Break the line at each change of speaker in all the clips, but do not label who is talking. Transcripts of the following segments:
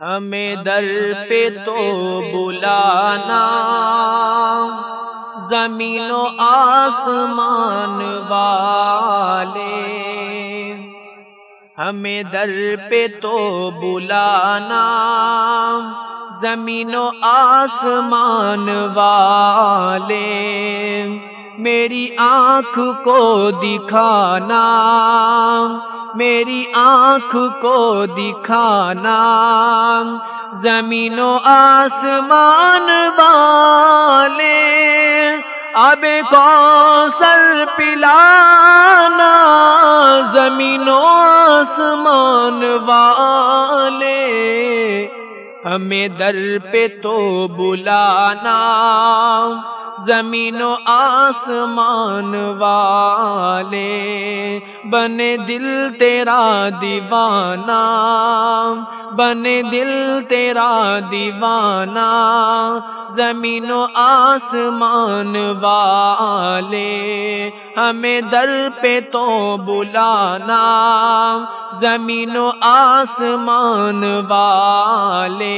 ہمیں در پہ تو بلانا زمین و آسمان والے۔ ہمیں در پہ تو بلانا زمین و آسمان والے۔ میری آنکھ کو دکھانا میری آنکھ کو دکھانا، زمین و آسمان والے، اب کو سر پلانا، زمین و آسمان والے، ہمیں در پہ تو بلانا۔ زمین و آسمان والے، بنے دل تیرا دیوانہ، بنے دل تیرا دیوانہ، زمین و آسمان والے، ہمیں در پہ تو بلانا، زمین و آسمان والے۔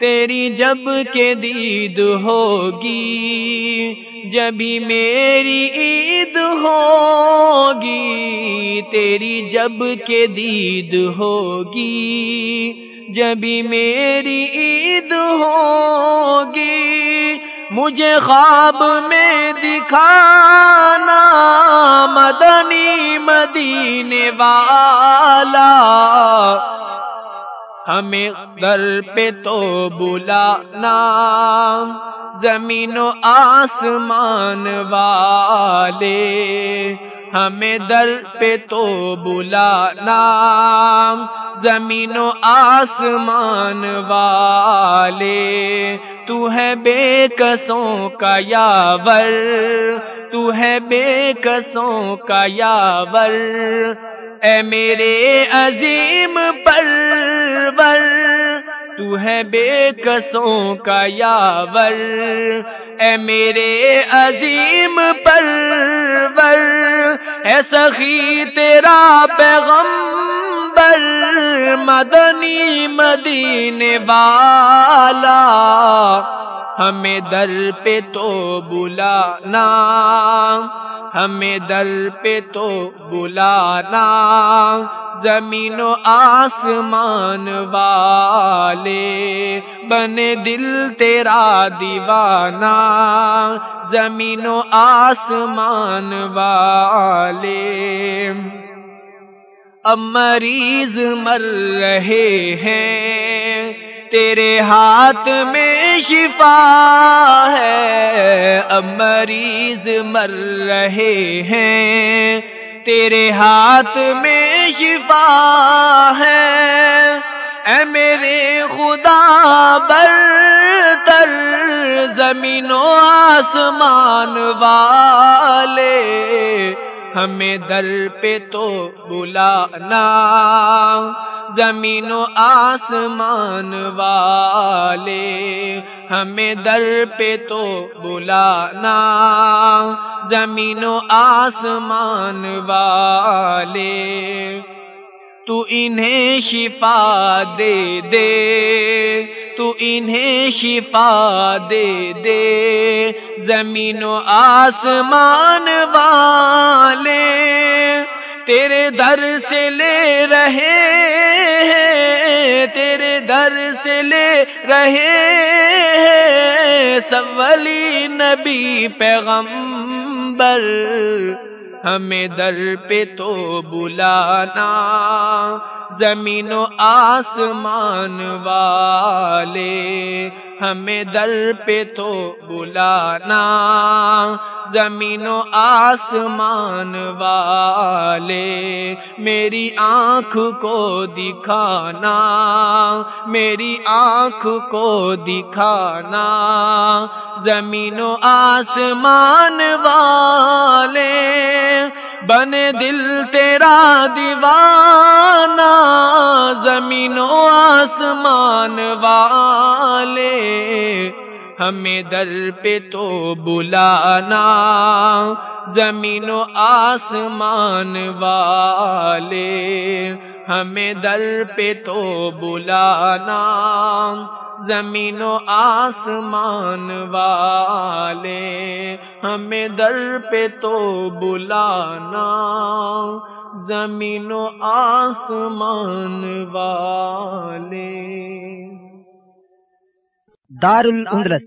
تیری جب کے دید ہوگی جبھی میری عید ہوگی، تیری جب کے دید ہوگی جبھی میری عید ہوگی، مجھے خواب میں دکھانا مدنی مدینے والا ہمیں در پہ تو بلانا زمین و آسمان والے۔ ہمیں در پہ تو بلانا زمین و آسمان والے۔ تو ہے بے کسوں کا یاور، تو ہے بے کسوں کا یاور۔ اے میرے عظیم پرور، تو ہے بے کسوں کا یاور۔ اے میرے عظیم پرور، اے سخی تیرا پیغمبر، مدنی مدینے والا، ہمیں در پہ تو بلانا۔ ہمیں در پہ تو بلانا زمین و آسمان والے۔ بنے دل تیرا دیوانہ، زمین و آسمان والے۔ اب مریض مر رہے ہیں تیرے ہاتھ میں شفا ہے۔ اب مریض مر رہے ہیں۔ تیرے ہاتھ میں شفا ہے۔ اے میرے خدا، برتر زمین و آسمان والے، ہمیں در پہ تو بلانا۔ زمین و آسمان والے، ہمیں در پہ تو بلانا۔ زمین و آسمان والے، تو انہیں شفا دے دے، تو انہیں شفا دے دے۔ زمین و آسمان والے، تیرے در سے لے رہے تیرے در سے لے رہے ہیں سولی نبی پیغمبر۔ ہمیں در پہ تو بلانا زمین و آسمان والے۔ ہمیں در پہ تو بلانا، زمین و آسمان والے، میری آنکھ کو دکھانا، میری آنکھ کو دکھانا، زمین و آسمان والے بنے دل تیرا دیوانہ، زمین و آسمان والے۔ ہمیں در پہ تو بلانا، زمین و آسمان والے۔ ہمیں در پہ تو بلانا۔ زمین و آسمان والے، ہمیں در پہ تو بلانا۔ زمین و آسمان والے۔
دار الاندلس